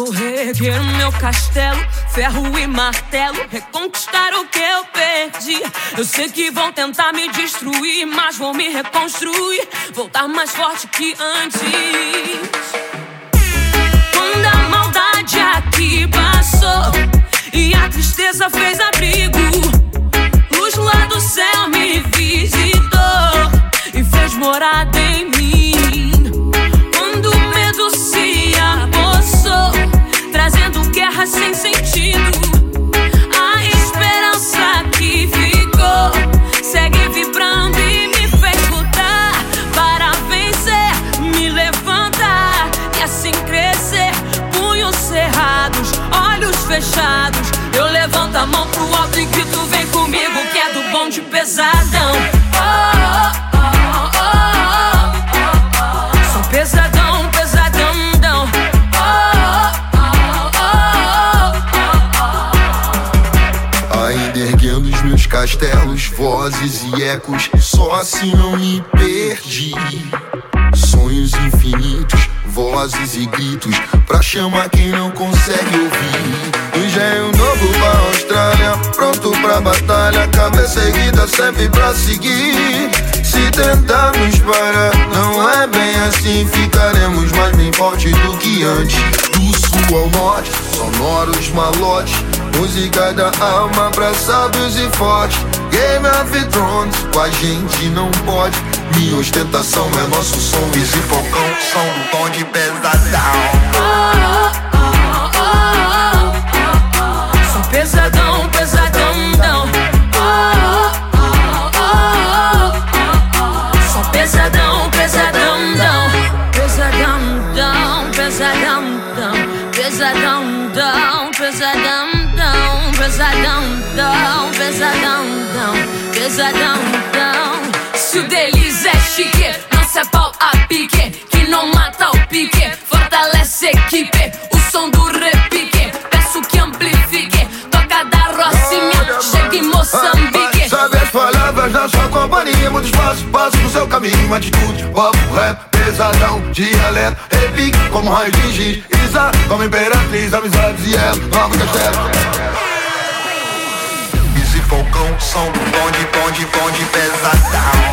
Vou meu castelo, ferro e martelo, reconquistar o que eu perdi. Eu sei que vão tentar me destruir, mas vou me reconstruir, voltar mais forte que antes. Quando a maldade aqui passou e a tristeza fez abrigo, luz lá do céu me visitou e fez morada em mim. Fechados. Eu levanto a mão pro alto e grito: Vem comigo, que é do bom de pesadão. Oh, oh, oh. Sou pesadão, pesadão, dão. Ainda erguendo os meus castelos, vozes e ecos, só assim não me perdi. Sonhos infinitos, vozes e gritos, pra chamar quem não consegue ouvir. Batalha, cabeça erguida sempre pra seguir. Se tentarmos parar, não é bem assim, ficaremos mais bem fortes do que antes. Do sul ao norte, sonoros malotes, música da alma pra sábios e fortes. Game of Thrones, com a gente não pode. Minha ostentação é nosso som, Pesadão, dão, pesadão, dão. Pesadão, dão, pesadão, dão. Pesadão, dão. Se o deles é chique, não se é pau a pique. Que não mata o pique, fortalece a equipe. O som do sua companhia Muito espaço, passo no seu caminho Atitude, papo, rap, pesadão Dialeto, repique como raio de giz Isa, como imperatriz Amizades e ela, novo castelo. Easy Falcão, som bonde, bonde, bonde pesado